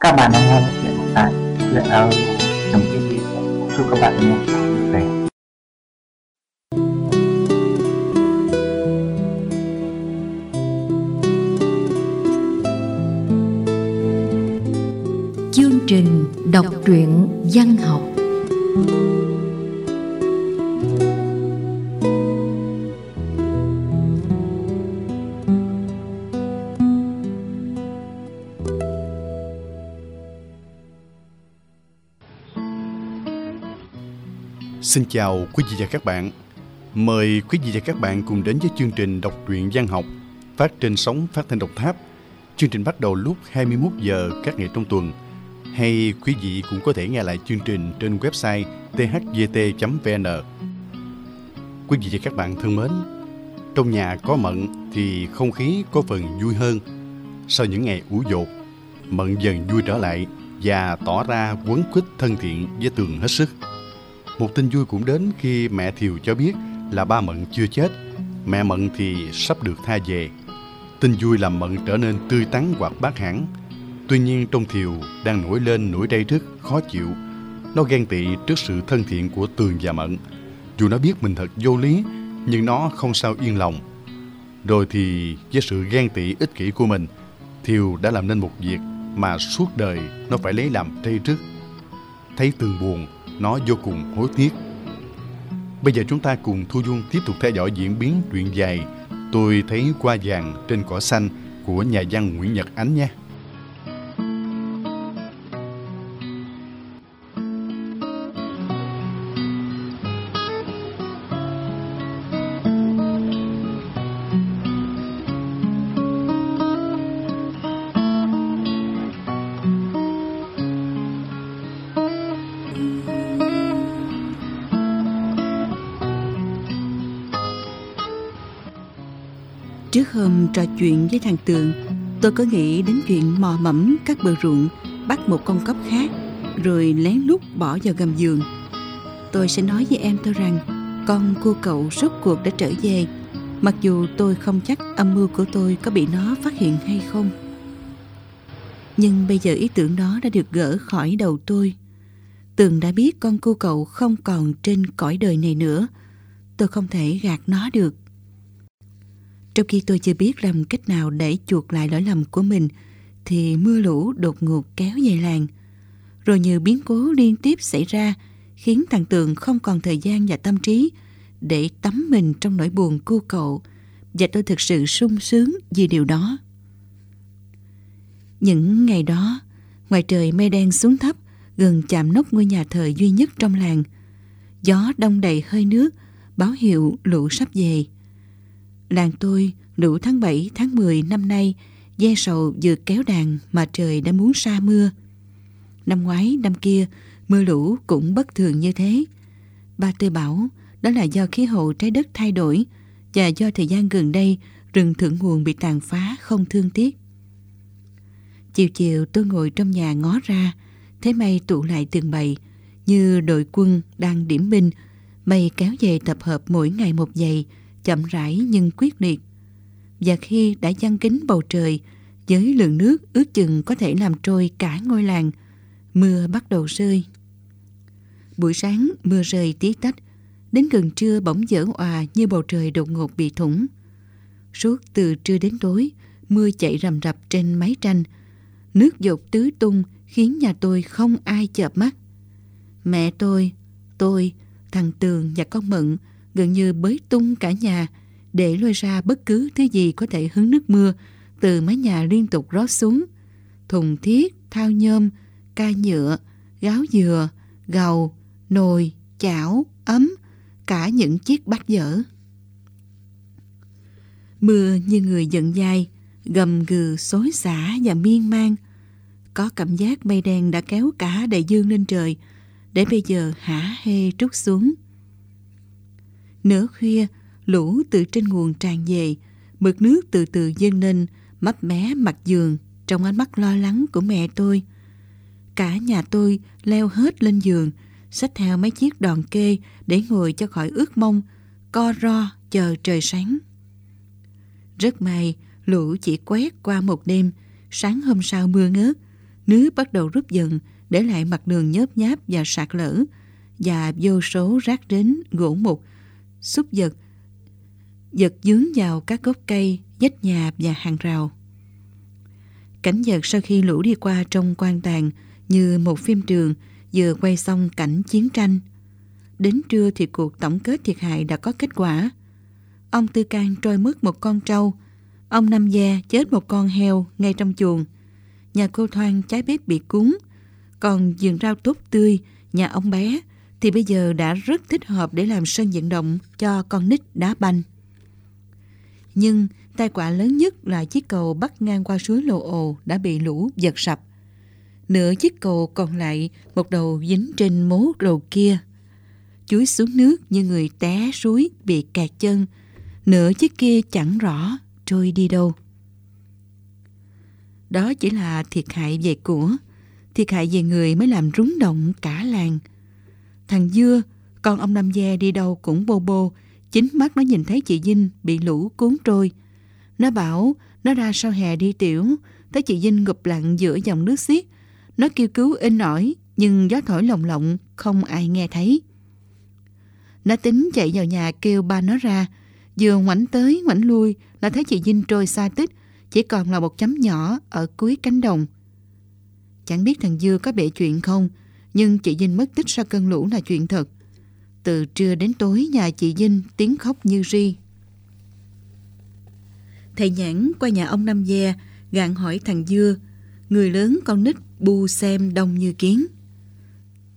Các bạn đang nghe chuyện tại chuyện audio trong TV. Chúc các bạn, nghe vui vẻ. Chương trình đọc truyện văn học Xin chào quý vị và các bạn. Mời quý vị và các bạn cùng đến với chương trình đọc truyện văn học phát trên sóng phát thanh độc Tháp. Chương trình bắt đầu lúc 21 giờ các ngày trong tuần. Hay quý vị cũng có thể nghe lại chương trình trên website thgt.vn. Quý vị và các bạn thân mến, trong nhà có Mận thì không khí có phần vui hơn. Sau những ngày ủ dột, Mận dần vui trở lại và tỏ ra quấn quýt thân thiện với Tường hết sức. Một tin vui cũng đến khi mẹ Thiều cho biết là ba Mận chưa chết, mẹ Mận thì sắp được tha về. Tin vui làm Mận trở nên tươi tắn hoặc bát hẳn. Tuy nhiên trong Thiều đang nổi lên nỗi đầy thức, khó chịu. Nó ghen tị trước sự thân thiện của Tường và Mận. Dù nó biết mình thật vô lý, nhưng nó không sao yên lòng. Rồi thì với sự ghen tị ích kỷ của mình, Thiều đã làm nên một việc mà suốt đời nó phải lấy làm trây rứt. Thấy Tường buồn, nó vô cùng hối tiếc. Bây giờ chúng ta cùng Thu Dung tiếp tục theo dõi diễn biến truyện dài Tôi thấy qua vàng trên cỏ xanh của nhà văn Nguyễn Nhật Ánh nha. Trò chuyện với thằng Tường, tôi có nghĩ đến chuyện mò mẫm các bờ ruộng, bắt một con cóc khác, rồi lén lút bỏ vào gầm giường. Tôi sẽ nói với em tôi rằng con cô cậu rốt cuộc đã trở về, mặc dù tôi không chắc âm mưu của tôi có bị nó phát hiện hay không. Nhưng bây giờ ý tưởng đó đã được gỡ khỏi đầu tôi. Tường đã biết con cô cậu không còn trên cõi đời này nữa. Tôi không thể gạt nó được. Trong khi tôi chưa biết làm cách nào để chuộc lại lỗi lầm của mình thì mưa lũ đột ngột kéo về làng. Rồi nhiều biến cố liên tiếp xảy ra khiến thằng Tường không còn thời gian và tâm trí để tắm mình trong nỗi buồn cô cậu và tôi thực sự sung sướng vì điều đó. Những ngày đó, ngoài trời mây đen xuống thấp gần chạm nóc ngôi nhà thờ duy nhất trong làng. Gió đông đầy hơi nước, báo hiệu lũ sắp về. Làng tôi lũ tháng 7, tháng 10 năm nay Ghe sầu vừa kéo đàn mà trời đã muốn sa mưa. Năm ngoái, năm kia, mưa lũ cũng bất thường như thế. Ba tôi bảo đó là do khí hậu trái đất thay đổi và do thời gian gần đây rừng thượng nguồn bị tàn phá không thương tiếc. Chiều chiều tôi ngồi trong nhà ngó ra, thấy mây tụ lại từng bầy, như đội quân đang điểm binh, mây kéo về tập hợp mỗi ngày một giày, chậm rãi nhưng quyết liệt. Và khi đã giăng kính bầu trời, với lượng nước ước chừng có thể làm trôi cả ngôi làng, mưa bắt đầu rơi. Buổi sáng mưa rơi tí tách, đến gần trưa bỗng dở òa như bầu trời đột ngột bị thủng. Suốt từ trưa đến tối, mưa chạy rầm rập trên mái tranh, nước dột tứ tung khiến nhà tôi không ai chợp mắt. Mẹ tôi, tôi, thằng Tường và con Mận gần như bới tung cả nhà để lôi ra bất cứ thứ gì có thể hứng nước mưa từ mái nhà liên tục rót xuống. Thùng thiết, thao nhôm, ca nhựa, gáo dừa, gầu, nồi, chảo, ấm, cả những chiếc bát dở. Mưa như người giận dai, gầm gừ xối xả và miên man. Có cảm giác mây đen đã kéo cả đại dương lên trời, để bây giờ hả hê trút xuống. Nửa khuya, lũ từ trên nguồn tràn về, mực nước từ từ dâng lên, mấp mé mặt giường trong ánh mắt lo lắng của mẹ tôi. Cả nhà tôi leo hết lên giường, xách theo mấy chiếc đòn kê để ngồi cho khỏi ướt mông, co ro chờ trời sáng. Rất may, lũ chỉ quét qua một đêm, sáng hôm sau mưa ngớt, Nước bắt đầu rút dần, để lại mặt đường nhớp nháp và sạt lở, và vô số rác đến gỗ mục, xúc vật, giật dướng vào các gốc cây, vách nhà và hàng rào. Cảnh vật sau khi lũ đi qua trong quan tàn như một phim trường vừa quay xong cảnh chiến tranh. Đến trưa thì cuộc tổng kết thiệt hại đã có kết quả. Ông Tư Can trôi mất một con trâu, ông Nam Gia chết một con heo ngay trong chuồng. Nhà cô Thoan trái bếp bị cúng, còn vườn rau tốt tươi nhà ông bé thì bây giờ đã rất thích hợp để làm sân vận động cho con nít đá banh. Nhưng tai quả lớn nhất là chiếc cầu bắc ngang qua suối Lô Ồ đã bị lũ giật sập. Nửa chiếc cầu còn lại một đầu dính trên mố đầu kia. Chuối xuống nước như người té suối bị kẹt chân. Nửa chiếc kia chẳng rõ trôi đi đâu. Đó chỉ là thiệt hại về của, thiệt hại về người mới làm rúng động cả làng. Thằng Dưa, con ông Năm Gia đi đâu cũng bô bô, chính mắt nó nhìn thấy chị Vinh bị lũ cuốn trôi. Nó bảo nó ra sau hè đi tiểu, thấy chị Vinh ngụp lặng giữa dòng nước xiết. Nó kêu cứu in ỏi, nhưng gió thổi lồng lộng, không ai nghe thấy. Nó tính chạy vào nhà kêu ba nó ra, vừa ngoảnh tới ngoảnh lui là thấy chị Vinh trôi xa tích, chỉ còn là một chấm nhỏ ở cuối cánh đồng. Chẳng biết thằng Dưa có bể chuyện không, nhưng chị Vinh mất tích sau cơn lũ là chuyện thật. Từ trưa đến tối nhà chị Vinh tiếng khóc như ri. Thầy Nhãn qua nhà ông Năm Gia gạn hỏi thằng Dưa, người lớn con nít bu xem đông như kiến.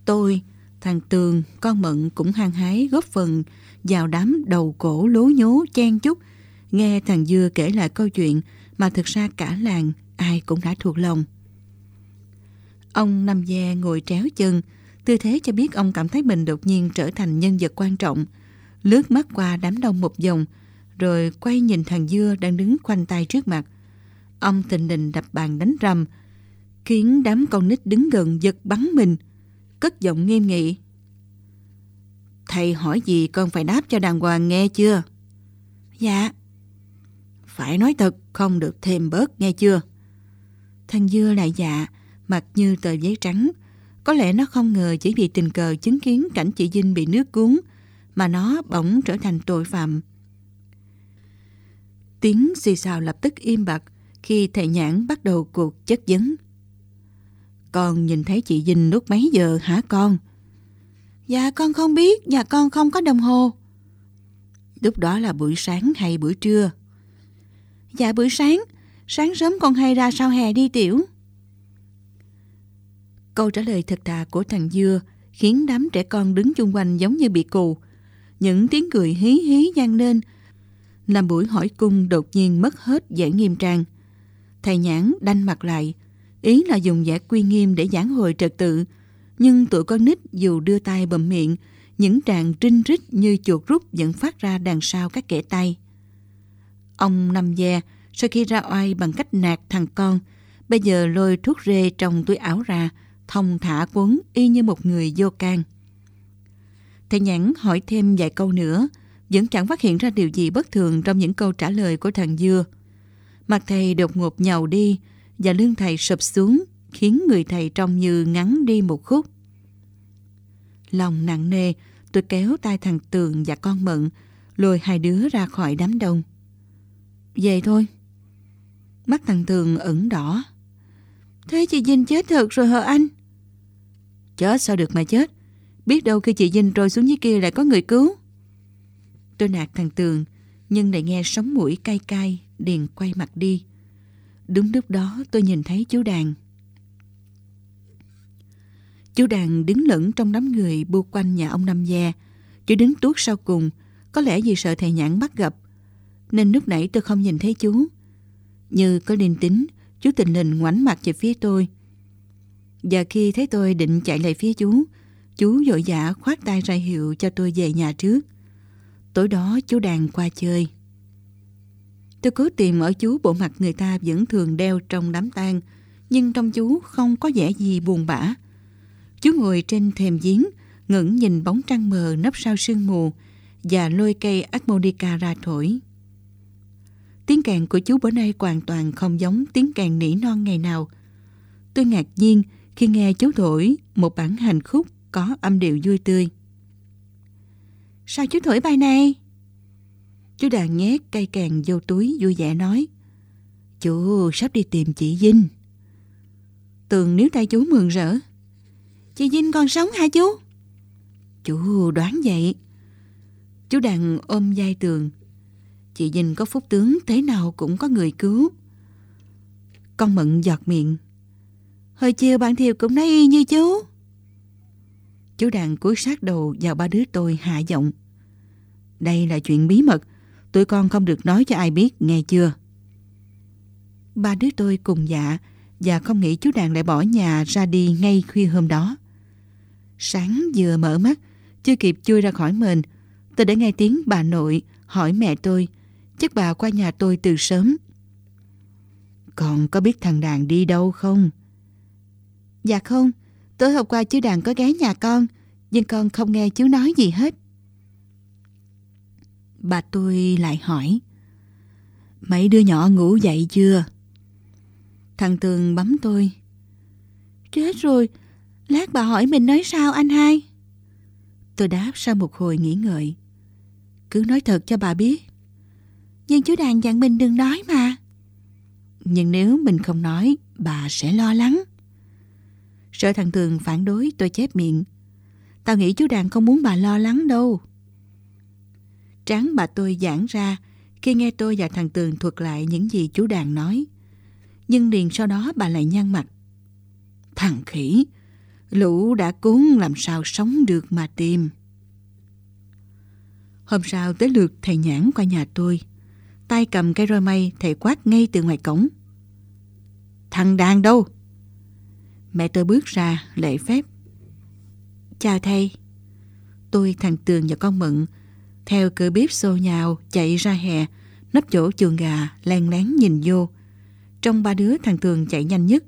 Tôi, thằng Tường, con Mận cũng hăng hái góp phần vào đám đầu cổ lố nhố chen chúc nghe thằng Dưa kể lại câu chuyện mà thực ra cả làng ai cũng đã thuộc lòng. Ông nằm dè ngồi tréo chân, tư thế cho biết ông cảm thấy mình đột nhiên trở thành nhân vật quan trọng. Lướt mắt qua đám đông một vòng, rồi quay nhìn thằng Dưa đang đứng khoanh tay trước mặt. Ông tình đình đập bàn đánh rầm, khiến đám con nít đứng gần giật bắn mình, cất giọng nghiêm nghị. Thầy hỏi gì con phải đáp cho đàng hoàng nghe chưa? Dạ. Phải nói thật, không được thêm bớt nghe chưa? Thằng Dưa lại dạ, mặt như tờ giấy trắng. Có lẽ nó không ngờ chỉ vì tình cờ chứng kiến cảnh chị Vinh bị nước cuốn mà nó bỗng trở thành tội phạm. Tiếng xì xào lập tức im bặt khi thầy nhãn bắt đầu cuộc chất vấn. Con nhìn thấy chị Vinh lúc mấy giờ hả con? Dạ con không biết, dạ con không có đồng hồ. Lúc đó là buổi sáng hay buổi trưa? Dạ buổi sáng, sáng sớm con hay ra sau hè đi tiểu. Câu trả lời thật thà của thằng Dưa khiến đám trẻ con đứng chung quanh giống như bị cù. Những tiếng cười hí hí gian lên, làm buổi hỏi cung đột nhiên mất hết vẻ nghiêm trang. Thầy nhãn đanh mặt lại, ý là dùng vẻ quy nghiêm để giảng hồi trật tự, nhưng tụi con nít dù đưa tay bầm miệng, những tràng trinh rít như chuột rút vẫn phát ra đằng sau các kẻ tay. Ông nằm Gia sau khi ra oai bằng cách nạt thằng con, bây giờ lôi thuốc rê trong túi áo ra, thông thả quấn y như một người vô can. Thầy nhãn hỏi thêm vài câu nữa, vẫn chẳng phát hiện ra điều gì bất thường trong những câu trả lời của thằng Dưa. Mặt thầy đột ngột nhàu đi và lưng thầy sụp xuống, khiến người thầy trông như ngắn đi một khúc. Lòng nặng nề, tôi kéo tay thằng Tường và con Mận, lôi hai đứa ra khỏi đám đông. Về thôi. Mắt thằng Tường ẩn đỏ. Thế chị Vinh chết thật rồi hả anh? Chết sao được mà chết? Biết đâu khi chị Vinh trôi xuống dưới kia lại có người cứu. Tôi nạt thằng Tường, nhưng lại nghe sóng mũi cay cay, liền quay mặt đi. Đúng lúc đó tôi nhìn thấy chú Đàn. Chú Đàn đứng lẫn trong đám người bu quanh nhà ông Năm Gia. Chú đứng tuốt sau cùng, có lẽ vì sợ thầy nhãn bắt gặp. Nên lúc nãy tôi không nhìn thấy chú. Như có linh tính, chú tình lình ngoảnh mặt về phía tôi. Và khi thấy tôi định chạy lại phía chú, chú vội vã khoát tay ra hiệu cho tôi về nhà trước. Tối đó chú đàn qua chơi. Tôi cố tìm ở chú bộ mặt người ta vẫn thường đeo trong đám tang, nhưng trong chú không có vẻ gì buồn bã. Chú ngồi trên thềm giếng, ngẩng nhìn bóng trăng mờ nấp sau sương mù và lôi cây armonica ra thổi. Tiếng kèn của chú bữa nay hoàn toàn không giống tiếng kèn nỉ non ngày nào. Tôi ngạc nhiên khi nghe chú thổi, một bản hành khúc có âm điệu vui tươi. Sao chú thổi bài này? Chú đàn nhét cây càng vô túi vui vẻ nói. Chú sắp đi tìm chị Vinh. Tường níu tay chú mừng rỡ. Chị Vinh còn sống hả chú? Chú đoán vậy. Chú đàn ôm vai tường. Chị Vinh có phúc tướng, thế nào cũng có người cứu. Con mận giọt miệng. Hồi chiều bạn Thiều cũng nói y như chú. Chú đàn cúi sát đầu vào ba đứa tôi hạ giọng. Đây là chuyện bí mật, tụi con không được nói cho ai biết, nghe chưa? Ba đứa tôi cùng dạ và không nghĩ chú đàn lại bỏ nhà ra đi ngay khuya hôm đó. Sáng vừa mở mắt, chưa kịp chui ra khỏi mền, tôi đã nghe tiếng bà nội hỏi mẹ tôi, chắc bà qua nhà tôi từ sớm. còn có biết thằng đàn đi đâu không? Dạ không, tối hôm qua chú đàn có ghé nhà con, nhưng con không nghe chú nói gì hết. Bà tôi lại hỏi, mấy đứa nhỏ ngủ dậy chưa? Thằng Tường bấm tôi. Chết rồi, lát bà hỏi mình nói sao anh hai? Tôi đáp sau một hồi nghĩ ngợi. Cứ nói thật cho bà biết. Nhưng chú đàn dặn mình đừng nói mà. Nhưng nếu mình không nói, bà sẽ lo lắng. Sợ thằng Tường phản đối tôi chép miệng. Tao nghĩ chú đàn không muốn bà lo lắng đâu. Tráng bà tôi giãn ra khi nghe tôi và thằng Tường thuật lại những gì chú đàn nói. Nhưng liền sau đó bà lại nhăn mặt. Thằng khỉ, lũ đã cuốn làm sao sống được mà tìm. Hôm sau tới lượt thầy nhãn qua nhà tôi. Tay cầm cây roi mây thầy quát ngay từ ngoài cổng. Thằng đàn đâu? Mẹ tôi bước ra lễ phép. Chào thầy. Tôi, thằng Tường và con Mận theo cửa bếp xô nhào chạy ra hè nấp chỗ chuồng gà len lén nhìn vô. Trong ba đứa thằng Tường chạy nhanh nhất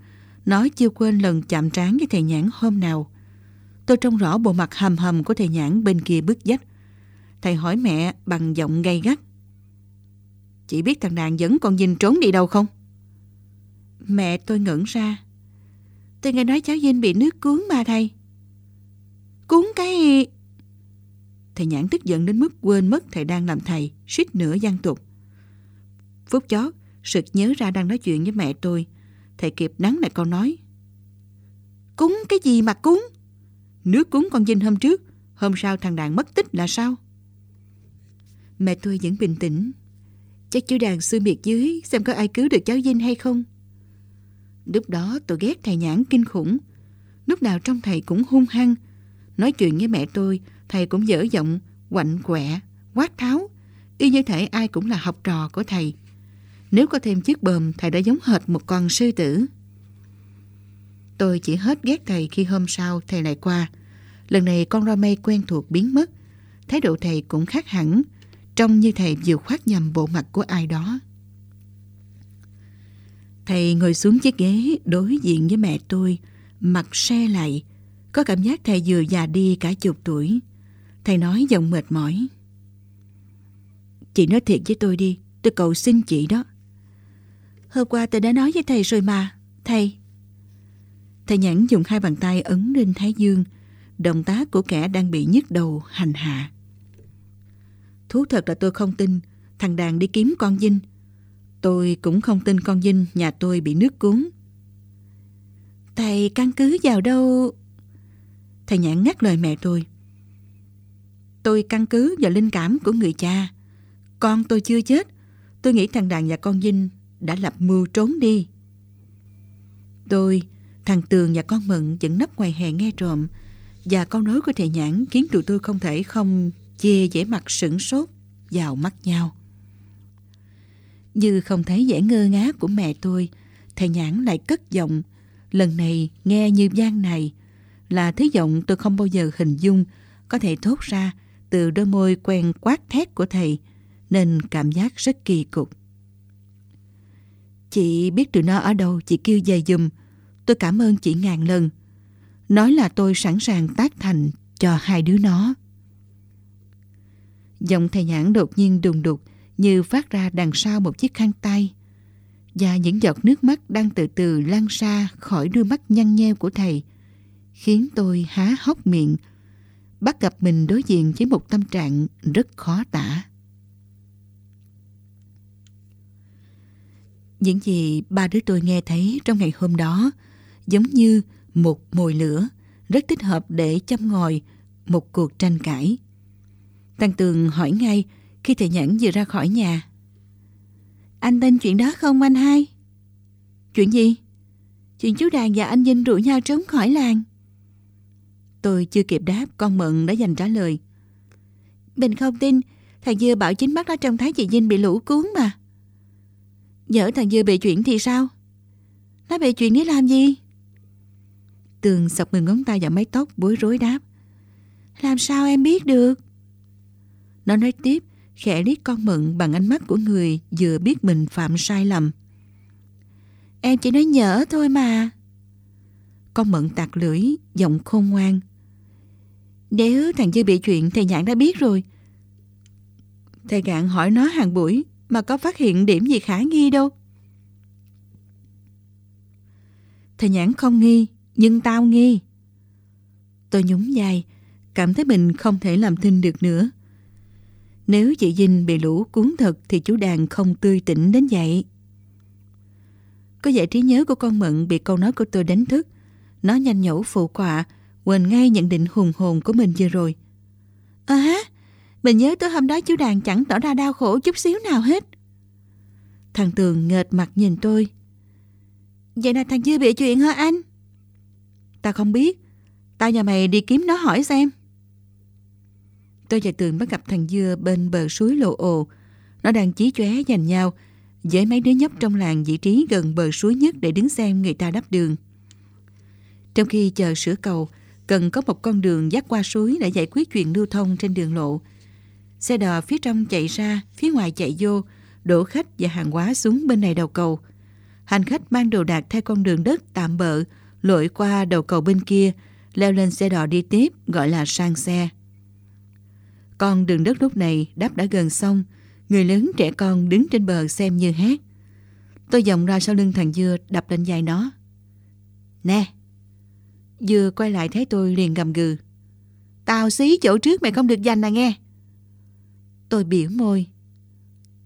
nó chưa quên lần chạm trán với thầy nhãn hôm nào. Tôi trông rõ bộ mặt hầm hầm của thầy nhãn bên kia bức dách. Thầy hỏi mẹ bằng giọng gay gắt. Chị biết thằng đàn dẫn con Vinh trốn đi đâu không? Mẹ tôi ngẩn ra. Tôi nghe nói cháu Vinh bị nước cuốn mà thầy. Cuốn cái... Thầy nhãn tức giận đến mức quên mất thầy đang làm thầy, suýt nữa gian tục. Phút chót, sực nhớ ra đang nói chuyện với mẹ tôi. Thầy kịp nắng lại câu nói. Cúng cái gì mà cúng? Nước cúng con Vinh hôm trước, hôm sau thằng đàn mất tích là sao? Mẹ tôi vẫn bình tĩnh. Chắc chú đàn xui miệt dưới xem có ai cứu được cháu Vinh hay không. Lúc đó tôi ghét thầy nhãn kinh khủng. Lúc nào trong thầy cũng hung hăng. Nói chuyện với mẹ tôi, thầy cũng dở giọng, quạnh quẹ, quát tháo. Y như thể ai cũng là học trò của thầy. Nếu có thêm chiếc bờm, thầy đã giống hệt một con sư tử. Tôi chỉ hết ghét thầy khi hôm sau thầy lại qua. Lần này con roi mây quen thuộc biến mất. Thái độ thầy cũng khác hẳn, trông như thầy vừa khoát nhầm bộ mặt của ai đó. Thầy ngồi xuống chiếc ghế đối diện với mẹ tôi, mặt xe lại. Có cảm giác thầy vừa già đi cả chục tuổi. Thầy nói giọng mệt mỏi. Chị nói thiệt với tôi đi, tôi cầu xin chị đó. Hôm qua tôi đã nói với thầy rồi mà, thầy. Thầy nhãn dùng hai bàn tay ấn lên thái dương, động tác của kẻ đang bị nhức đầu hành hạ. Thú thật là tôi không tin thằng đàn đi kiếm con Vinh. Tôi cũng không tin con Vinh nhà tôi bị nước cuốn. Thầy căn cứ vào đâu? Thầy nhãn ngắt lời mẹ tôi. Tôi căn cứ vào linh cảm của người cha. Con tôi chưa chết. Tôi nghĩ thằng đàn và con Vinh đã lập mưu trốn đi. Tôi, thằng Tường và con Mận vẫn nấp ngoài hè nghe trộm và câu nói của thầy nhãn khiến tụi tôi không thể không chê vẻ mặt sửng sốt vào mắt nhau. Như không thấy vẻ ngơ ngá của mẹ tôi, thầy nhãn lại cất giọng, lần này nghe như gian này, là thứ giọng tôi không bao giờ hình dung có thể thốt ra từ đôi môi quen quát thét của thầy, nên cảm giác rất kỳ cục. Chị biết tụi nó ở đâu, chị kêu về dùm. Tôi cảm ơn chị ngàn lần. Nói là tôi sẵn sàng tác thành cho hai đứa nó. Giọng thầy nhãn đột nhiên đùng đục như phát ra đằng sau một chiếc khăn tay. và những giọt nước mắt đang từ từ lan ra khỏi đôi mắt nhăn nheo của thầy, khiến tôi há hốc miệng bắt gặp mình đối diện với một tâm trạng rất khó tả. Những gì ba đứa tôi nghe thấy trong ngày hôm đó giống như một mồi lửa rất thích hợp để châm ngòi một cuộc tranh cãi. Tăng Tường hỏi ngay khi thầy nhẫn vừa ra khỏi nhà. Anh tin chuyện đó không anh hai? Chuyện gì? Chuyện chú Đàn và anh Vinh rủ nhau trốn khỏi làng. Tôi chưa kịp đáp, con Mận đã dành trả lời. Mình không tin, thằng Dưa bảo chính mắt nó trông thấy chị Vinh bị lũ cuốn mà. Nhỡ thằng Dưa bị chuyện thì sao? Nó bị chuyện để làm gì? Tường sọc mừng ngón tay vào mái tóc bối rối đáp. Làm sao em biết được? Nó nói tiếp, khẽ liếc con Mận bằng ánh mắt của người vừa biết mình phạm sai lầm. Em chỉ nói nhỡ thôi mà. Con Mận tạc lưỡi, giọng khôn ngoan. Nếu thằng Dư bị chuyện thầy Nhãn đã biết rồi. Thầy Gạn hỏi nó hàng buổi mà có phát hiện điểm gì khả nghi đâu. Thầy Nhãn không nghi, nhưng tao nghi. Tôi nhún vai, cảm thấy mình không thể làm thinh được nữa. Nếu chị Dinh bị lũ cuốn thật thì chú Đàn không tươi tỉnh đến vậy. Có vẻ trí nhớ của con Mận bị câu nói của tôi đánh thức. Nó nhanh nhẩu phụ quạ, quên ngay nhận định hùng hồn của mình vừa rồi. À há, Mình nhớ tới hôm đó chú Đàn chẳng tỏ ra đau khổ chút xíu nào hết. Thằng Tường nghệt mặt nhìn tôi. Vậy là thằng Dư bị chuyện hả anh? Tao không biết. Tao nhà mày đi kiếm nó hỏi xem. Tôi và Tường bắt gặp thằng Dưa bên bờ suối lộ ồ. Nó đang chí chóe giành nhau với mấy đứa nhóc trong làng vị trí gần bờ suối nhất để đứng xem người ta đắp đường. Trong khi chờ sửa cầu, cần có một con đường dắt qua suối để giải quyết chuyện lưu thông trên đường lộ. Xe đò phía trong chạy ra, phía ngoài chạy vô, đổ khách và hàng hóa xuống bên này đầu cầu. Hành khách mang đồ đạc theo con đường đất tạm bợ, lội qua đầu cầu bên kia, leo lên xe đò đi tiếp, gọi là sang xe. Con đường đất lúc này đắp đã gần xong, người lớn trẻ con đứng trên bờ xem như hát. Tôi vòng ra sau lưng thằng Dưa đập lên vai nó. Nè, dưa quay lại thấy tôi liền gầm gừ. Tao xí chỗ trước mày không được giành à nghe. Tôi biểu môi.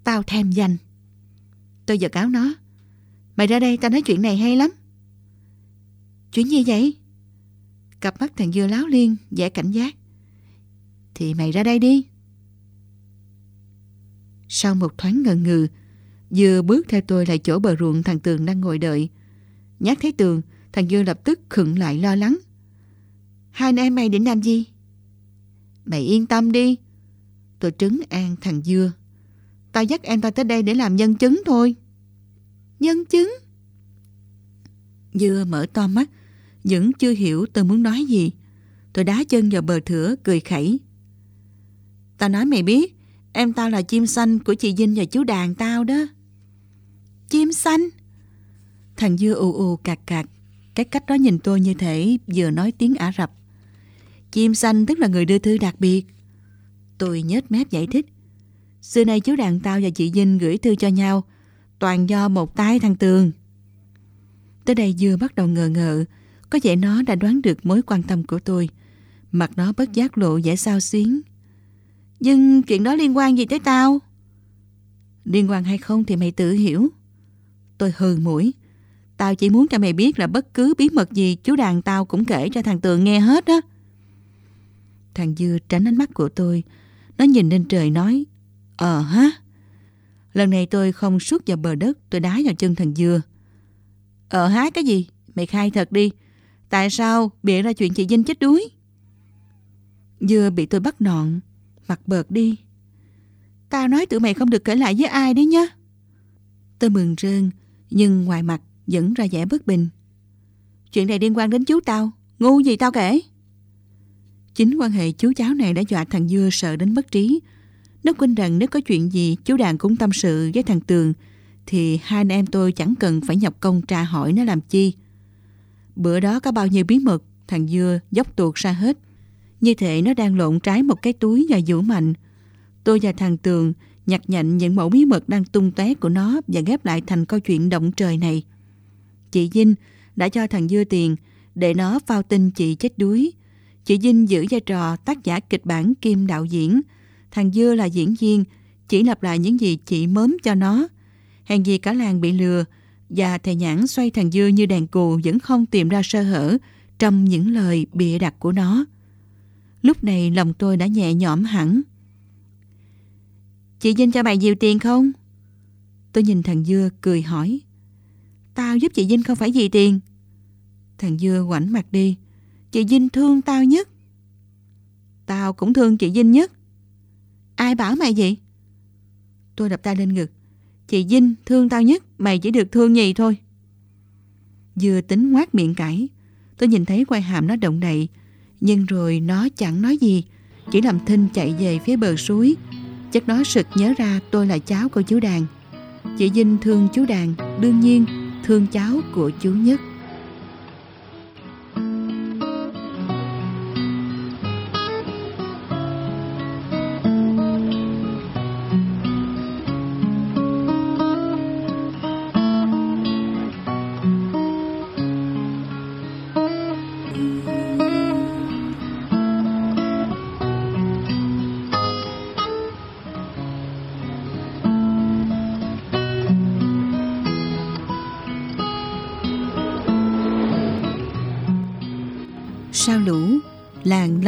Tao thèm giành. Tôi giật áo nó. Mày ra đây tao nói chuyện này hay lắm. Chuyện gì vậy? Cặp mắt thằng dưa láo liên, vẻ cảnh giác. Thì mày ra đây đi. Sau một thoáng ngần ngừ, Dưa bước theo tôi lại chỗ bờ ruộng thằng Tường đang ngồi đợi. Nhát thấy Tường, Thằng Dương lập tức khựng lại lo lắng. Hai anh em mày định làm gì? Mày yên tâm đi. Tôi trấn an thằng Dưa. Tao dắt em ta tới đây để làm nhân chứng thôi. Nhân chứng? Dưa mở to mắt, vẫn chưa hiểu tôi muốn nói gì. Tôi đá chân vào bờ thửa, cười khẩy. Tao nói mày biết, em tao là chim xanh của chị Vinh và chú Đàn tao đó. Chim xanh? Thằng Dưa ù ù cạc cạc, cái cách đó nhìn tôi như thể vừa nói tiếng Ả Rập. Chim xanh tức là người đưa thư đặc biệt. Tôi nhếch mép giải thích. Xưa nay chú đàn tao và chị Vinh gửi thư cho nhau, toàn do một tay thằng Tường. Tới đây Dưa bắt đầu ngờ ngợ, có vẻ nó đã đoán được mối quan tâm của tôi. Mặt nó bất giác lộ vẻ sao xuyến. Nhưng chuyện đó liên quan gì tới tao? Liên quan hay không thì mày tự hiểu. Tôi hừ mũi. Tao chỉ muốn cho mày biết là bất cứ bí mật gì chú đàn tao cũng kể cho thằng Tường nghe hết á. Thằng Dưa tránh ánh mắt của tôi. Nó nhìn lên trời nói Ờ hả? Lần này tôi không suốt vào bờ đất, Tôi đá vào chân thằng Dưa Ờ há, cái gì? Mày khai thật đi Tại sao bịa ra chuyện chị Vinh chết đuối? Dưa bị tôi bắt nọn Mặt bợt đi Tao nói tụi mày không được kể lại với ai đấy nhá Tôi mừng rơn Nhưng ngoài mặt vẫn ra vẻ bất bình. Chuyện này liên quan đến chú tao, ngu gì tao kể. Chính quan hệ chú cháu này đã dọa thằng Dưa sợ đến mất trí. Nó quên rằng nếu có chuyện gì chú Đàn cũng tâm sự với thằng Tường thì hai anh em tôi chẳng cần phải nhập công tra hỏi nó làm chi. Bữa đó có bao nhiêu bí mật thằng Dưa dốc tuột ra hết. Như thể nó đang lộn trái một cái túi và vũ mạnh. Tôi và thằng Tường nhặt nhạnh những mẫu bí mật đang tung tóe của nó và ghép lại thành câu chuyện động trời này. Chị Vinh đã cho thằng Dưa tiền để nó phao tin chị chết đuối. Chị Vinh giữ vai trò tác giả kịch bản kim đạo diễn. Thằng Dưa là diễn viên, chỉ lặp lại những gì chị mớm cho nó. Hèn gì cả làng bị lừa và thầy nhãn xoay thằng Dưa như đèn cù vẫn không tìm ra sơ hở trong những lời bịa đặt của nó. Lúc này lòng tôi đã nhẹ nhõm hẳn. Chị Vinh cho bạn nhiều tiền không? Tôi nhìn thằng Dưa cười hỏi. Tao giúp chị Vinh không phải gì tiền. Thằng Dưa ngoảnh mặt đi. Chị Vinh thương tao nhất. Tao cũng thương chị Vinh nhất. Ai bảo mày vậy? Tôi đập tay lên ngực. Chị Vinh thương tao nhất, mày chỉ được thương nhì thôi. Dưa tính ngoát miệng cãi. Tôi nhìn thấy quai hàm nó động đậy. Nhưng rồi nó chẳng nói gì. Chỉ làm thinh chạy về phía bờ suối. Chắc nó sực nhớ ra tôi là cháu của chú Đàn. Chị Vinh thương chú Đàn, đương nhiên thương cháu của chú Nhất.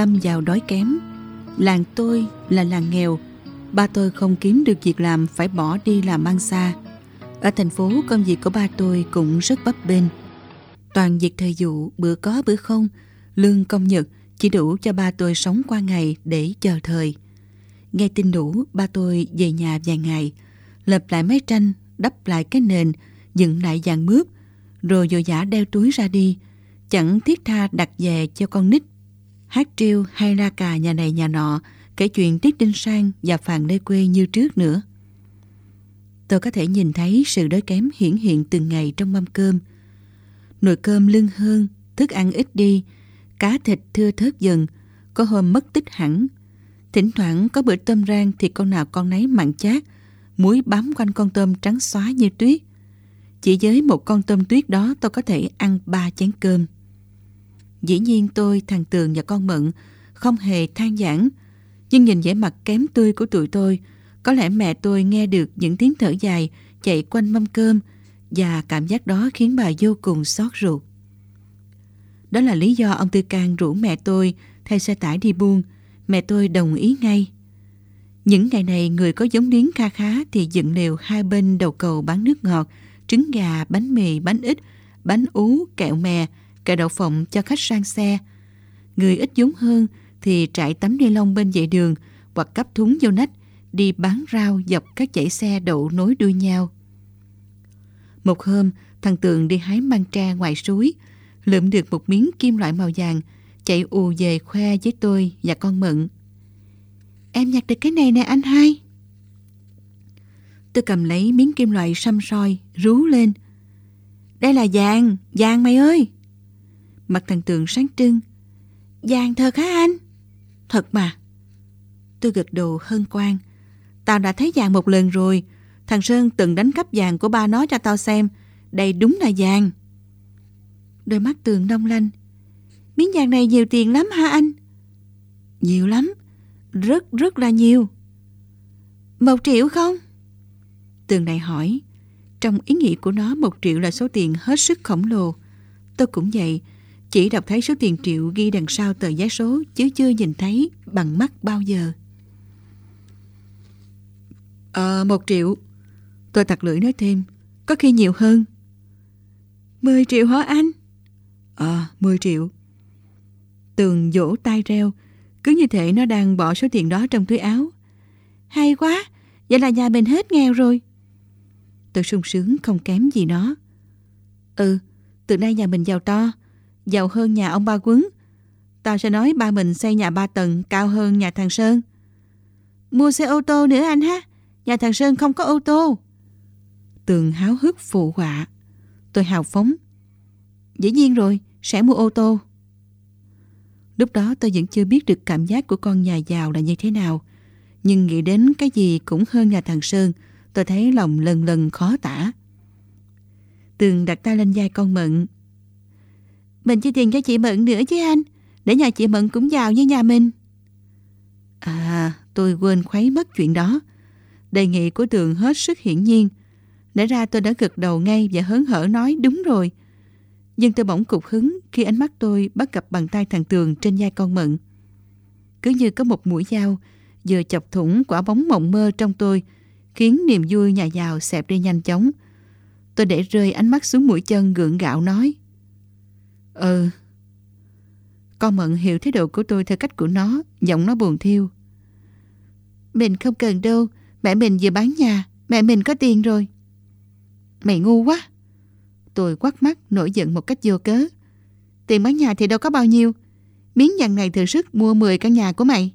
Lâm vào đói kém. Làng tôi là làng nghèo. Ba tôi không kiếm được việc làm phải bỏ đi làm ăn xa. Ở thành phố công việc của ba tôi cũng rất bấp bênh. Toàn việc thời vụ bữa có bữa không, lương công nhật chỉ đủ cho ba tôi sống qua ngày để chờ thời. Nghe tin đủ, ba tôi về nhà vài ngày, lập lại mái tranh, đắp lại cái nền, dựng lại dàn mướp, rồi vội giả đeo túi ra đi, chẳng thiết tha đặt về cho con nít. Hát triêu hay ra cà nhà này nhà nọ, kể chuyện Tiết Đinh Sang và Phàn Lê Quê như trước nữa. Tôi có thể nhìn thấy sự đói kém hiển hiện từng ngày trong mâm cơm. Nồi cơm lưng hơn, thức ăn ít đi, cá thịt thưa thớt dần, có hôm mất tích hẳn. Thỉnh thoảng có bữa tôm rang thì con nào con nấy mặn chát, muối bám quanh con tôm trắng xóa như tuyết. Chỉ với một con tôm tuyết đó tôi có thể ăn ba chén cơm. Dĩ nhiên tôi, thằng Tường và con Mận không hề than giảng, nhưng nhìn vẻ mặt kém tươi của tụi tôi, có lẽ mẹ tôi nghe được những tiếng thở dài chạy quanh mâm cơm và cảm giác đó khiến bà vô cùng xót ruột. Đó là lý do ông Tư Cang rủ mẹ tôi theo xe tải đi buôn, mẹ tôi đồng ý ngay. Những ngày này người có giống điến kha khá thì dựng lều hai bên đầu cầu bán nước ngọt, trứng gà, bánh mì, bánh ít, bánh ú, kẹo mè, kẹo đậu phộng cho khách sang xe. Người ít vốn hơn thì trải tấm ni lông bên vệ đường hoặc cắp thúng vô nách đi bán rau dọc các dãy xe đậu nối đuôi nhau. Một hôm, thằng Tường đi hái mang tra ngoài suối, lượm được một miếng kim loại màu vàng, chạy ù về khoe với tôi và con Mận. Em nhặt được cái này nè anh hai. Tôi cầm lấy miếng kim loại xăm soi, rú lên. Đây là vàng, vàng mày ơi! Mặt thằng Tường sáng trưng. Vàng thật hả anh? Thật mà. Tôi gật đầu hân quan. Tao đã thấy vàng một lần rồi. Thằng Sơn từng đánh cắp vàng của ba nó cho tao xem. Đây đúng là vàng. Đôi mắt Tường đông lanh. Miếng vàng này nhiều tiền lắm hả anh? Nhiều lắm. Rất rất là nhiều. Một triệu không? Tường này hỏi. Trong ý nghĩ của nó, một triệu là số tiền hết sức khổng lồ. Tôi cũng vậy. Chỉ đọc thấy số tiền triệu ghi đằng sau tờ giá số chứ chưa nhìn thấy bằng mắt bao giờ. Ờ, một triệu. Tôi tặc lưỡi nói thêm. Có khi nhiều hơn. Mười triệu hả anh? Ờ, mười triệu. Tường vỗ tay reo. Cứ như thể nó đang bỏ số tiền đó trong túi áo. Hay quá, vậy là nhà mình hết nghèo rồi. Tôi sung sướng không kém gì nó. Ừ, từ nay nhà mình giàu to, giàu hơn nhà ông ba quấn. Tao sẽ nói ba mình xây nhà ba tầng cao hơn nhà thằng Sơn. Mua xe ô tô nữa anh ha, nhà thằng Sơn không có ô tô. Tường háo hức phụ họa. Tôi hào phóng. Dĩ nhiên rồi, sẽ mua ô tô. Lúc đó tôi vẫn chưa biết được cảm giác của con nhà giàu là như thế nào. Nhưng nghĩ đến cái gì cũng hơn nhà thằng Sơn, tôi thấy lòng lần lần khó tả. Tường đặt tay lên vai con Mận. Mình chia tiền cho chị Mận nữa chứ anh, để nhà chị Mận cũng giàu như nhà mình. À, tôi quên khuấy mất chuyện đó. Đề nghị của Tường hết sức hiển nhiên. Lẽ ra tôi đã gật đầu ngay và hớn hở nói đúng rồi. Nhưng tôi bỗng cục hứng khi ánh mắt tôi bắt gặp bàn tay thằng Tường trên vai con Mận. Cứ như có một mũi dao vừa chọc thủng quả bóng mộng mơ trong tôi, khiến niềm vui nhà giàu xẹp đi nhanh chóng. Tôi để rơi ánh mắt xuống mũi chân gượng gạo nói. Ừ. Con Mận hiểu thái độ của tôi theo cách của nó, giọng nó buồn thiêu. Mình không cần đâu, mẹ mình vừa bán nhà, mẹ mình có tiền rồi. Mày ngu quá. Tôi quát mắt nổi giận một cách vô cớ. Tiền bán nhà thì đâu có bao nhiêu. Miếng vàng này thừa sức mua 10 căn nhà của mày.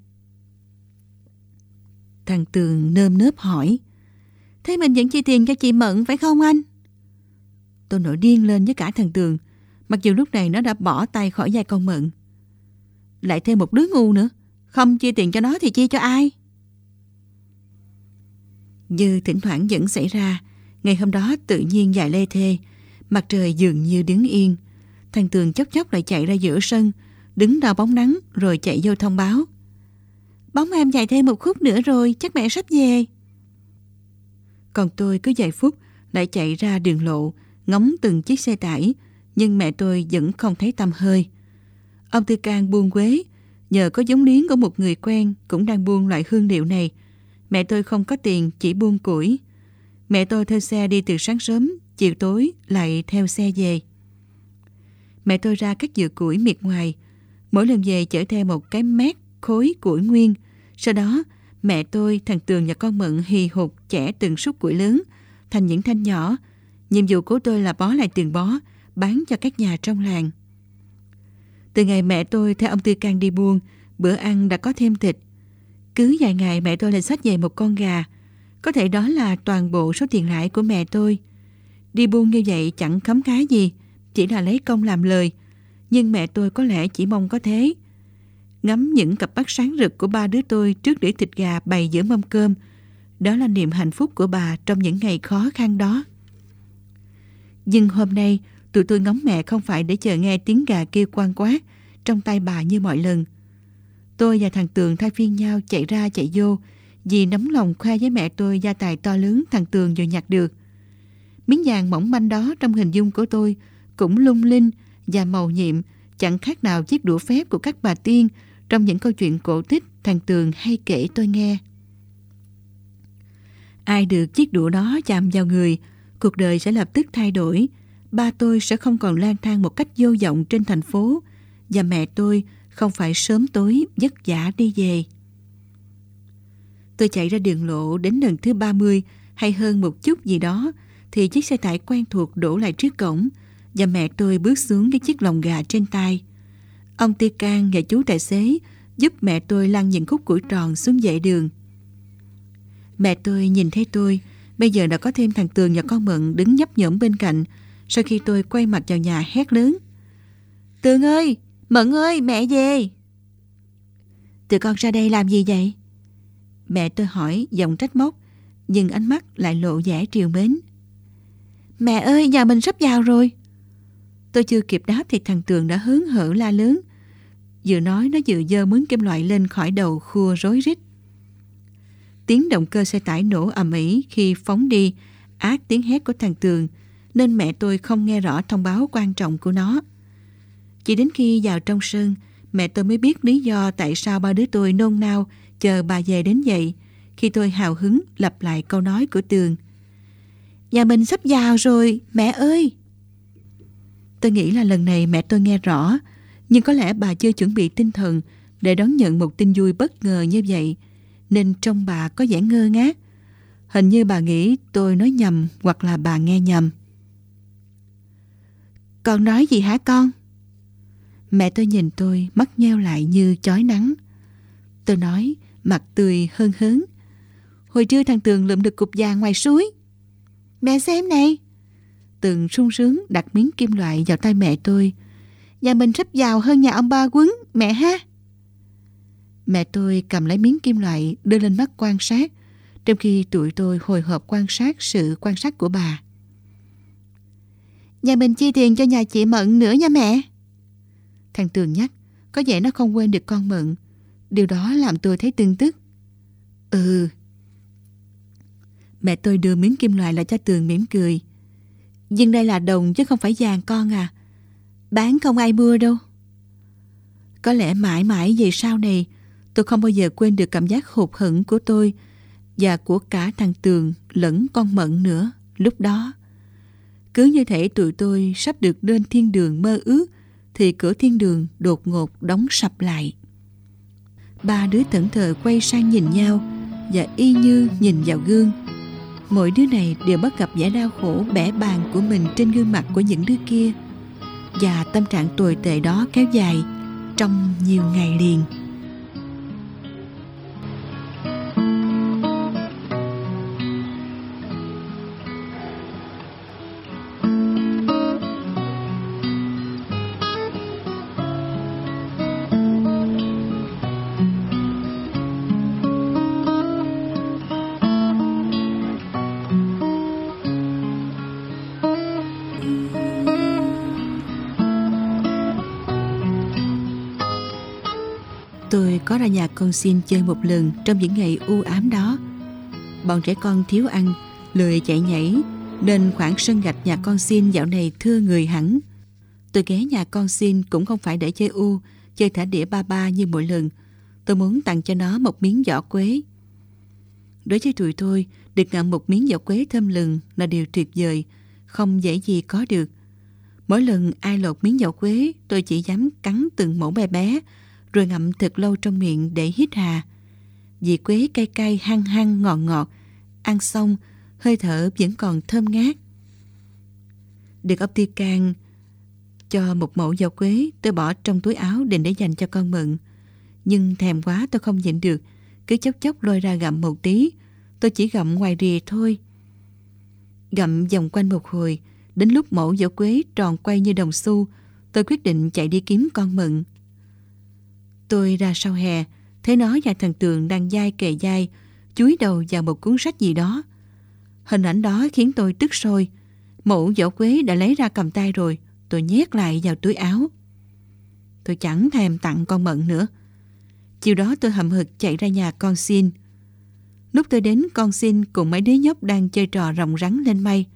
Thằng Tường nơm nớp hỏi. Thế mình vẫn chi tiền cho chị Mận phải không anh? Tôi nổi điên lên với cả thằng Tường. Mặc dù lúc này nó đã bỏ tay khỏi vai con Mận. Lại thêm một đứa ngu nữa. Không chia tiền cho nó thì chia cho ai? Như thỉnh thoảng vẫn xảy ra. Ngày hôm đó tự nhiên dài lê thê. Mặt trời dường như đứng yên. Thằng Tường chốc chốc lại chạy ra giữa sân. Đứng đo bóng nắng rồi chạy vô thông báo. Bóng em dài thêm một khúc nữa rồi, chắc mẹ sắp về. Còn tôi cứ vài phút lại chạy ra đường lộ, ngóng từng chiếc xe tải, nhưng mẹ tôi vẫn không thấy tâm hơi. Ông Tư Can buôn quế, nhờ có giống liếng của một người quen cũng đang buôn loại hương liệu này. Mẹ tôi không có tiền, chỉ buôn củi. Mẹ tôi theo xe đi từ sáng sớm, chiều tối lại theo xe về. Mẹ tôi ra các dừa củi miệt ngoài, mỗi lần về chở theo một cái mét khối củi nguyên, sau đó, mẹ tôi, thằng Tường và con Mận hì hục chẻ từng xúc củi lớn thành những thanh nhỏ. Nhiệm vụ của tôi là bó lại từng bó, bán cho các nhà trong làng. Từ ngày mẹ tôi theo ông Tư Cang đi buôn, bữa ăn đã có thêm thịt. Cứ vài ngày mẹ tôi lại xách về một con gà. Có thể đó là toàn bộ số tiền lãi của mẹ tôi. Đi buôn như vậy chẳng khấm khá gì, chỉ là lấy công làm lời. Nhưng mẹ tôi có lẽ chỉ mong có thế ngắm những cặp mắt sáng rực của ba đứa tôi trước đĩa thịt gà bày giữa mâm cơm. Đó là niềm hạnh phúc của bà trong những ngày khó khăn đó. Nhưng hôm nay, tụi tôi ngóng mẹ không phải để chờ nghe tiếng gà kêu quan quát trong tay bà như mọi lần. Tôi và thằng Tường thay phiên nhau chạy ra chạy vô vì nóng lòng khoe với mẹ tôi gia tài to lớn thằng Tường vừa nhặt được. Miếng vàng mỏng manh đó trong hình dung của tôi cũng lung linh và màu nhiệm chẳng khác nào chiếc đũa phép của các bà tiên trong những câu chuyện cổ tích thằng Tường hay kể tôi nghe. Ai được chiếc đũa đó chạm vào người, cuộc đời sẽ lập tức thay đổi. Ba tôi sẽ không còn lang thang một cách vô vọng trên thành phố và mẹ tôi không phải sớm tối vất vả đi về. Tôi chạy ra đường lộ đến lần thứ 30 hay hơn một chút gì đó thì chiếc xe tải quen thuộc đổ lại trước cổng và mẹ tôi bước xuống cái chiếc lồng gà trên tay. Ông ti Can và chú tài xế giúp mẹ tôi lăn những khúc củi tròn xuống dãy đường. Mẹ tôi nhìn thấy tôi, bây giờ đã có thêm thằng Tường và con Mận đứng nhấp nhổm bên cạnh, sau khi tôi quay mặt vào nhà hét lớn. Tường ơi, Mận ơi, mẹ về. Tụi con ra đây làm gì vậy? Mẹ tôi hỏi giọng trách móc, nhưng ánh mắt lại lộ vẻ triều mến. Mẹ ơi, nhà mình sắp vào rồi. Tôi chưa kịp đáp thì thằng Tường đã hướng hở la lớn. Vừa nói nó vừa dơ mướn kim loại lên khỏi đầu khua rối rít. Tiếng động cơ xe tải nổ ầm ĩ khi phóng đi, ác tiếng hét của thằng Tường, nên mẹ tôi không nghe rõ thông báo quan trọng của nó. Chỉ đến khi vào trong sân, mẹ tôi mới biết lý do tại sao ba đứa tôi nôn nao chờ bà về đến vậy, khi tôi hào hứng lặp lại câu nói của Tường. Nhà mình sắp vào rồi, mẹ ơi! Tôi nghĩ là lần này mẹ tôi nghe rõ, nhưng có lẽ bà chưa chuẩn bị tinh thần để đón nhận một tin vui bất ngờ như vậy, nên trong bà có vẻ ngơ ngác. Hình như bà nghĩ tôi nói nhầm hoặc là bà nghe nhầm. Con nói gì hả con? Mẹ tôi nhìn tôi mắt nheo lại như chói nắng. Tôi nói mặt tươi hơn hớn. Hồi trưa thằng Tường lượm được cục vàng ngoài suối. Mẹ xem này. Tường sung sướng đặt miếng kim loại vào tay mẹ tôi. Nhà mình sắp giàu hơn nhà ông ba quấn, mẹ ha. Mẹ tôi cầm lấy miếng kim loại đưa lên mắt quan sát, trong khi tụi tôi hồi hộp quan sát sự quan sát của bà. Nhà mình chi tiền cho nhà chị Mận nữa nha mẹ. Thằng Tường nhắc, có vẻ nó không quên được con Mận. Điều đó làm tôi thấy tương tức. Ừ. Mẹ tôi đưa miếng kim loại lại cho Tường mỉm cười. Nhưng đây là đồng chứ không phải vàng con à. Bán không ai mua đâu. Có lẽ mãi mãi về sau này tôi không bao giờ quên được cảm giác hụt hẫng của tôi và của cả thằng Tường lẫn con Mận nữa lúc đó. Cứ như thể tụi tôi sắp được lên thiên đường mơ ước, thì cửa thiên đường đột ngột đóng sập lại. Ba đứa thẫn thờ quay sang nhìn nhau và y như nhìn vào gương. Mỗi đứa này đều bắt gặp vẻ đau khổ bẻ bàng của mình trên gương mặt của những đứa kia. Và tâm trạng tồi tệ đó kéo dài trong nhiều ngày liền. Có ra nhà con xin chơi một lần trong những ngày u ám đó. Bọn trẻ con thiếu ăn, lười chạy nhảy, nên khoảng sân gạch nhà con xin dạo này thưa người hẳn. Tôi ghé nhà con xin cũng không phải để chơi u, chơi thả đĩa ba ba như mỗi lần. Tôi muốn tặng cho nó một miếng vỏ quế. Đối với tụi tôi, được ngậm một miếng vỏ quế thơm lừng là điều tuyệt vời, không dễ gì có được. Mỗi lần ai lột miếng vỏ quế, tôi chỉ dám cắn từng mẫu bé bé, rồi ngậm thật lâu trong miệng để hít hà. Vị quế cay cay hăng hăng ngọt ngọt, ăn xong hơi thở vẫn còn thơm ngát. Được ông Ti Can cho một mẫu dầu quế tôi bỏ trong túi áo định để dành cho con mận. Nhưng thèm quá tôi không nhịn được, cứ chốc chốc lôi ra gặm một tí. Tôi chỉ gặm ngoài rìa thôi. Gặm vòng quanh một hồi, đến lúc mẫu dầu quế tròn quay như đồng xu, tôi quyết định chạy đi kiếm con mận. Tôi ra sau hè, thấy nó và thần tượng đang dai kề dai, chúi đầu vào một cuốn sách gì đó. Hình ảnh đó khiến tôi tức sôi. Mẫu vỏ quế đã lấy ra cầm tay rồi, tôi nhét lại vào túi áo. Tôi chẳng thèm tặng con mận nữa. Chiều đó tôi hậm hực chạy ra nhà con xin. Lúc tôi đến con xin cùng mấy đứa nhóc đang chơi trò rồng rắn lên mây.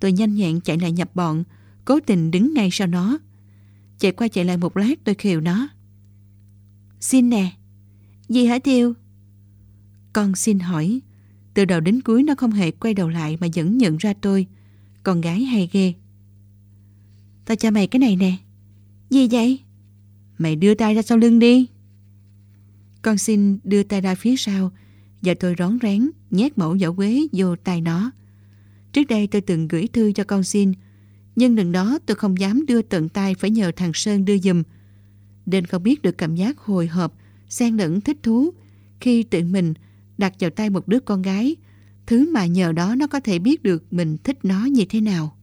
Tôi nhanh nhẹn chạy lại nhập bọn, cố tình đứng ngay sau nó. Chạy qua chạy lại một lát tôi khều nó. Xin nè. Gì hả Tiêu? Con xin hỏi. Từ đầu đến cuối nó không hề quay đầu lại mà vẫn nhận ra tôi. Con gái hay ghê. Tao cho mày cái này nè. Gì vậy? Mày đưa tay ra sau lưng đi. Con xin đưa tay ra phía sau và tôi rón rén nhét mẫu vỏ quế vô tay nó. Trước đây tôi từng gửi thư cho con xin, nhưng lần đó tôi không dám đưa tận tay phải nhờ thằng Sơn đưa giùm nên không biết được cảm giác hồi hộp, xen lẫn thích thú khi tự mình đặt vào tay một đứa con gái, thứ mà nhờ đó nó có thể biết được mình thích nó như thế nào.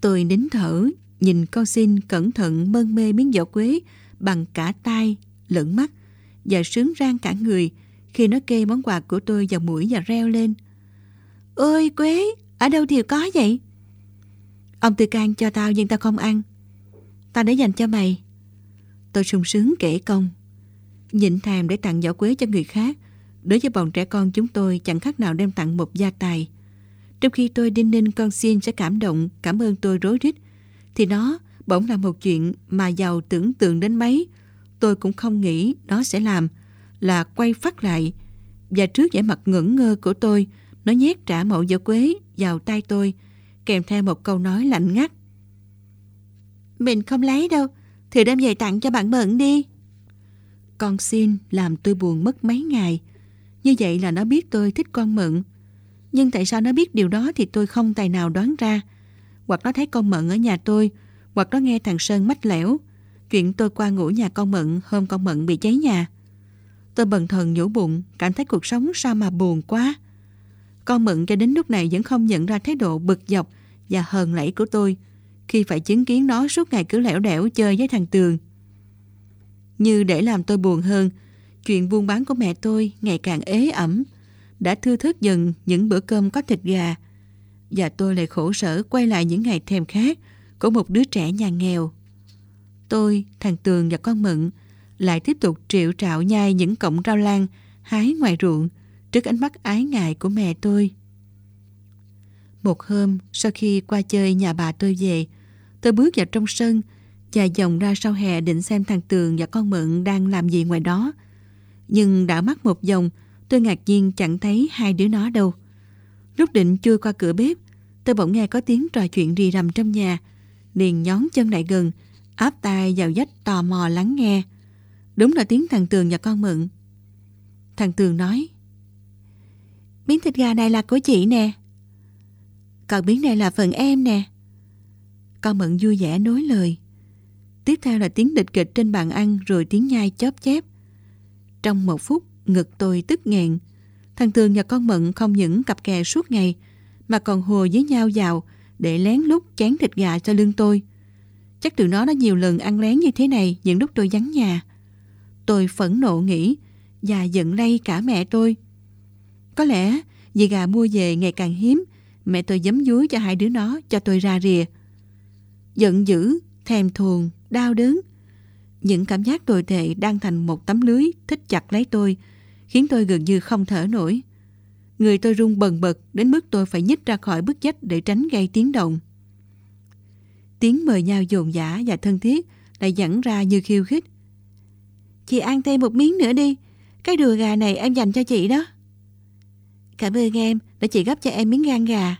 Tôi nín thở, nhìn con xin cẩn thận mân mê miếng vỏ quế bằng cả tay, lẫn mắt và sướng rang cả người khi nó kê món quà của tôi vào mũi và reo lên. Ôi quế, ở đâu thì có vậy? Ông Tư Can cho tao nhưng tao không ăn ta để dành cho mày. Tôi sung sướng kể công. Nhịn thèm để tặng giỏ quế cho người khác. Đối với bọn trẻ con chúng tôi chẳng khác nào đem tặng một gia tài. Trong khi tôi đinh ninh con xin sẽ cảm động, cảm ơn tôi rối rít, thì nó bỗng là một chuyện mà giàu tưởng tượng đến mấy. Tôi cũng không nghĩ nó sẽ làm là quay phát lại. Và trước vẻ mặt ngẩn ngơ của tôi, nó nhét trả mẫu giỏ quế vào tay tôi, kèm theo một câu nói lạnh ngắt. Mình không lấy đâu. Thì đem về tặng cho bạn Mận đi. Con xin làm tôi buồn mất mấy ngày. Như vậy là nó biết tôi thích con Mận. Nhưng tại sao nó biết điều đó Thì tôi không tài nào đoán ra. Hoặc nó thấy con Mận ở nhà tôi, Hoặc nó nghe thằng Sơn mách lẻo. Chuyện tôi qua ngủ nhà con Mận Hôm con Mận bị cháy nhà. Tôi bần thần nhủ bụng, Cảm thấy cuộc sống sao mà buồn quá. Con Mận cho đến lúc này Vẫn không nhận ra thái độ bực dọc Và hờn lẫy của tôi khi phải chứng kiến nó suốt ngày cứ lẻo đẻo chơi với thằng Tường. Như để làm tôi buồn hơn, chuyện buôn bán của mẹ tôi ngày càng ế ẩm, đã thưa thớt dần những bữa cơm có thịt gà. Và tôi lại khổ sở quay lại những ngày thèm khát của một đứa trẻ nhà nghèo. Tôi, thằng Tường và con Mận lại tiếp tục triệu trạo nhai những cọng rau lan hái ngoài ruộng trước ánh mắt ái ngại của mẹ tôi. Một hôm, sau khi qua chơi nhà bà tôi về, tôi bước vào trong sân và dòng ra sau hè định xem thằng Tường và con Mận đang làm gì ngoài đó. Nhưng đã mắc một vòng, tôi ngạc nhiên chẳng thấy hai đứa nó đâu. Lúc định chui qua cửa bếp, tôi bỗng nghe có tiếng trò chuyện rì rầm trong nhà. Liền nhón chân lại gần, áp tai vào dách tò mò lắng nghe. Đúng là tiếng thằng Tường và con Mận. Thằng Tường nói, Miếng thịt gà này là của chị nè. Còn miếng này là phần em nè. Con Mận vui vẻ nối lời. Tiếp theo là tiếng địch kịch trên bàn ăn rồi tiếng nhai chóp chép. Trong một phút, ngực tôi tức nghẹn. Thằng Tường và con Mận không những cặp kè suốt ngày, mà còn hùa với nhau vào để lén lút chén thịt gà cho lưng tôi. Chắc tụi nó đã nhiều lần ăn lén như thế này những lúc tôi vắng nhà. Tôi phẫn nộ nghĩ và giận lây cả mẹ tôi. Có lẽ vì gà mua về ngày càng hiếm, mẹ tôi giấm dúi cho hai đứa nó cho tôi ra rìa. Giận dữ, thèm thuồng, đau đớn. Những cảm giác tồi tệ đang thành một tấm lưới thích chặt lấy tôi, khiến tôi gần như không thở nổi. Người tôi run bần bật đến mức tôi phải nhích ra khỏi bức dách để tránh gây tiếng động. Tiếng mời nhau dồn dã và thân thiết lại dẫn ra như khiêu khích. Chị ăn thêm một miếng nữa đi, cái đùi gà này em dành cho chị đó. Cảm ơn em, đã chị gấp cho em miếng gan gà.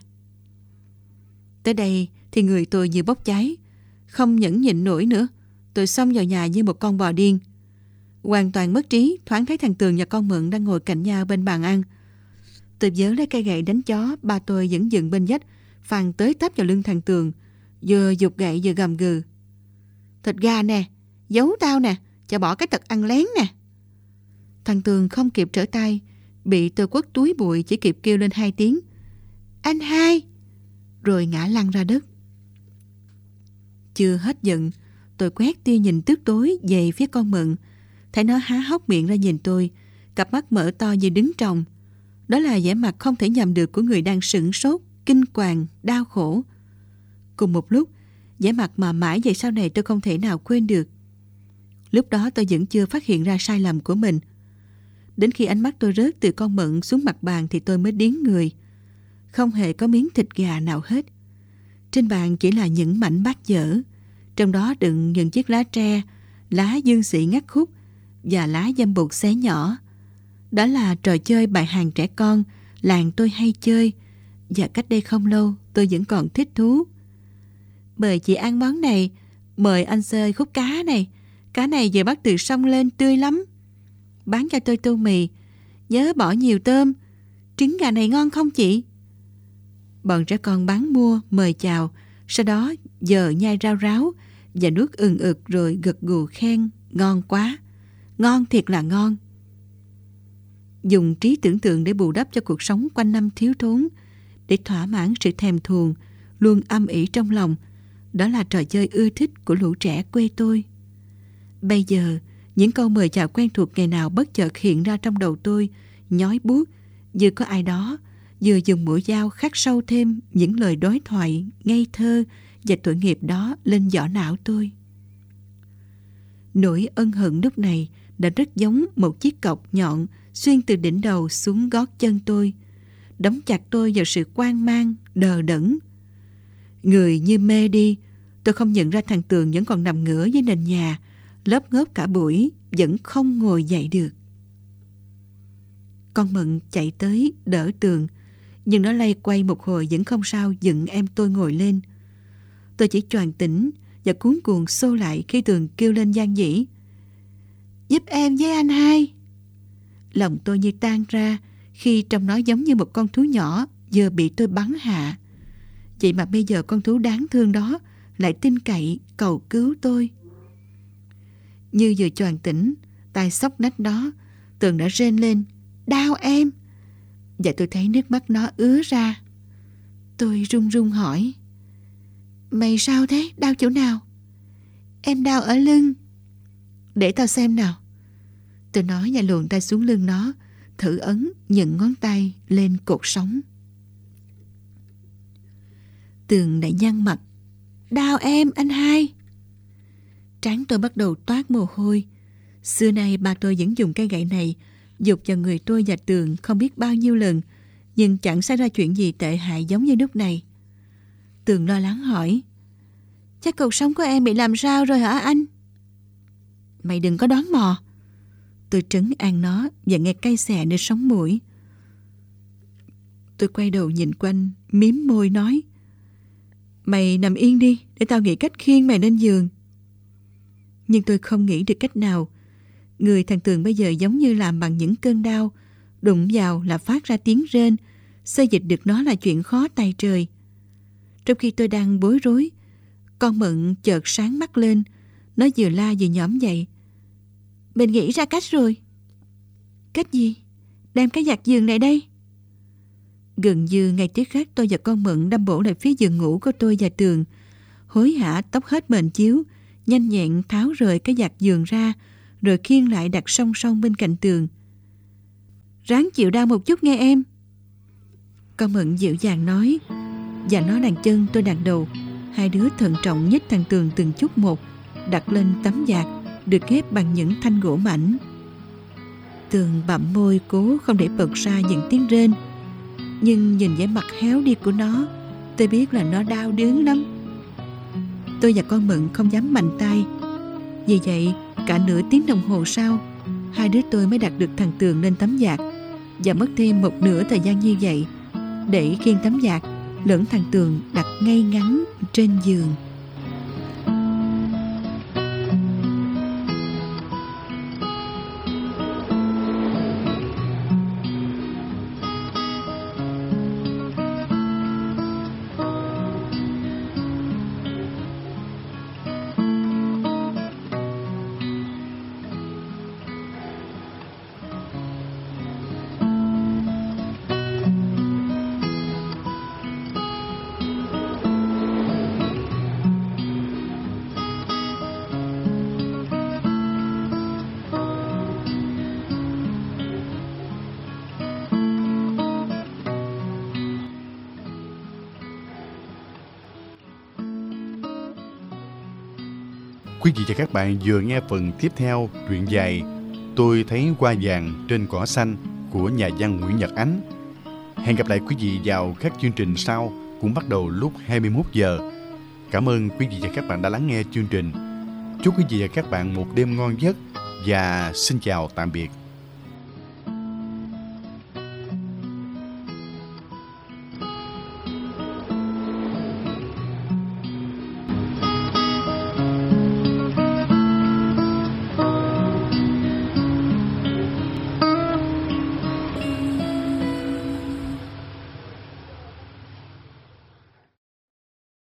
Tới đây thì người tôi như bốc cháy, không nhẫn nhịn nổi nữa. Tôi xông vào nhà như một con bò điên. Hoàn toàn mất trí, thoáng thấy thằng Tường và con Mượn đang ngồi cạnh nhau bên bàn ăn. Tôi vớ lấy cây gậy đánh chó, ba tôi vẫn dựng bên dách, phàn tới tấp vào lưng thằng Tường, vừa dục gậy vừa gầm gừ. Thịt gà nè, giấu tao nè, cho bỏ cái tật ăn lén nè. Thằng Tường không kịp trở tay, bị tôi quất túi bụi chỉ kịp kêu lên hai tiếng. Anh hai! Rồi ngã lăn ra đất. Chưa hết giận, tôi quét tia nhìn tức tối về phía con mận. Thấy nó há hốc miệng ra nhìn tôi, cặp mắt mở to như đứng trồng. Đó là vẻ mặt không thể nhầm được của người đang sửng sốt, kinh hoàng, đau khổ. Cùng một lúc, vẻ mặt mà mãi về sau này tôi không thể nào quên được. Lúc đó tôi vẫn chưa phát hiện ra sai lầm của mình. Đến khi ánh mắt tôi rớt từ con mận xuống mặt bàn thì tôi mới điến người. Không hề có miếng thịt gà nào hết. Trên bàn chỉ là những mảnh bát dở. Trong đó đựng những chiếc lá tre, lá dương sĩ ngắt khúc và lá dâm bụt xé nhỏ. Đó là trò chơi bài hàng trẻ con làng tôi hay chơi và cách đây không lâu tôi vẫn còn thích thú. Mời chị ăn món này, mời anh xơi khúc cá này. Cá này vừa bắt từ sông lên tươi lắm. Bán cho tôi tô mì, nhớ bỏ nhiều tôm. Trứng gà này ngon không chị? Bọn trẻ con bán mua, mời chào, sau đó giờ nhai rau ráo và nuốt ừng ực rồi gật gù khen, ngon quá. Ngon thiệt là ngon. Dùng trí tưởng tượng để bù đắp cho cuộc sống quanh năm thiếu thốn, để thỏa mãn sự thèm thuồng, luôn âm ỉ trong lòng. Đó là trò chơi ưa thích của lũ trẻ quê tôi. Bây giờ, những câu mời chào quen thuộc ngày nào bất chợt hiện ra trong đầu tôi, nhói buốt, như có ai đó, vừa dùng mũi dao khắc sâu thêm những lời đối thoại ngây thơ và tội nghiệp đó lên vỏ não tôi. Nỗi ân hận lúc này đã rất giống một chiếc cọc nhọn xuyên từ đỉnh đầu xuống gót chân tôi, đóng chặt tôi vào sự quan mang, đờ đẫn. Người như mê đi, tôi không nhận ra thằng Tường vẫn còn nằm ngửa dưới nền nhà, lớp ngớp cả buổi, vẫn không ngồi dậy được. Con Mận chạy tới đỡ Tường, nhưng nó lay quay một hồi vẫn không sao dựng em tôi ngồi lên. Tôi chỉ choàng tỉnh và cuốn cuồng xô lại khi Tường kêu lên gian dĩ. Giúp em với anh hai. Lòng tôi như tan ra khi trông nó giống như một con thú nhỏ vừa bị tôi bắn hạ. Vậy mà bây giờ con thú đáng thương đó lại tin cậy cầu cứu tôi. Như vừa choàng tỉnh, tay sóc nách đó, Tường đã rên lên, đau em. Và tôi thấy nước mắt nó ứa ra. Tôi run run hỏi, Mày sao thế? Đau chỗ nào? Em đau ở lưng. để tao xem nào. Tôi nói và luồn tay xuống lưng nó, thử ấn những ngón tay lên cột sống. Tường đã nhăn mặt. Đau em, anh hai. Trán tôi bắt đầu toát mồ hôi. Xưa nay bà tôi vẫn dùng cây gậy này dục vào người tôi và Tường không biết bao nhiêu lần, nhưng chẳng xảy ra chuyện gì tệ hại giống như lúc này. Tường lo lắng hỏi, Chắc cuộc sống của em bị làm sao rồi hả anh? Mày đừng có đoán mò. Tôi trấn an nó và nghe cay xè nơi sống mũi. Tôi quay đầu nhìn quanh, miếm môi nói, Mày nằm yên đi, để tao nghĩ cách khiêng mày lên giường. Nhưng tôi không nghĩ được cách nào. Người thần Tường bây giờ giống như làm bằng những cơn đau, đụng vào là phát ra tiếng rên, xây dịch được nó là chuyện khó tay trời. Trong khi tôi đang bối rối, con mận chợt sáng mắt lên, nó vừa la vừa nhõm dậy. Mình nghĩ ra cách rồi. Cách gì? Đem cái giặt giường này đây. Gần như ngay tiếc khác tôi và con mận đâm bổ lại phía giường ngủ của tôi và tường. Hối hả tóc hết mền chiếu, nhanh nhẹn tháo rời cái giặt giường ra, rồi khiêng lại đặt song song bên cạnh tường. Ráng chịu đau một chút nghe em. Con mận dịu dàng nói, và nó đàn chân tôi đàn đầu. Hai đứa thận trọng nhích thằng tường từng chút một, đặt lên tấm giạc, được ghép bằng những thanh gỗ mảnh. Tường bặm môi cố không để bật ra những tiếng rên, nhưng nhìn vẻ mặt héo đi của nó, tôi biết là nó đau đớn lắm. Tôi và con Mận không dám mạnh tay. Vì vậy, cả nửa tiếng đồng hồ sau, hai đứa tôi mới đặt được thằng Tường lên tấm giạc và mất thêm một nửa thời gian như vậy để khiêng tấm giạc lẫn thằng Tường đặt ngay ngắn trên giường. Quý vị và các bạn vừa nghe phần tiếp theo truyện dài Tôi thấy hoa vàng trên cỏ xanh của nhà văn Nguyễn Nhật Ánh. Hẹn gặp lại quý vị vào các chương trình sau, cũng bắt đầu lúc 21 giờ. Cảm ơn quý vị và các bạn đã lắng nghe chương trình. Chúc quý vị và các bạn một đêm ngon giấc và xin chào tạm biệt.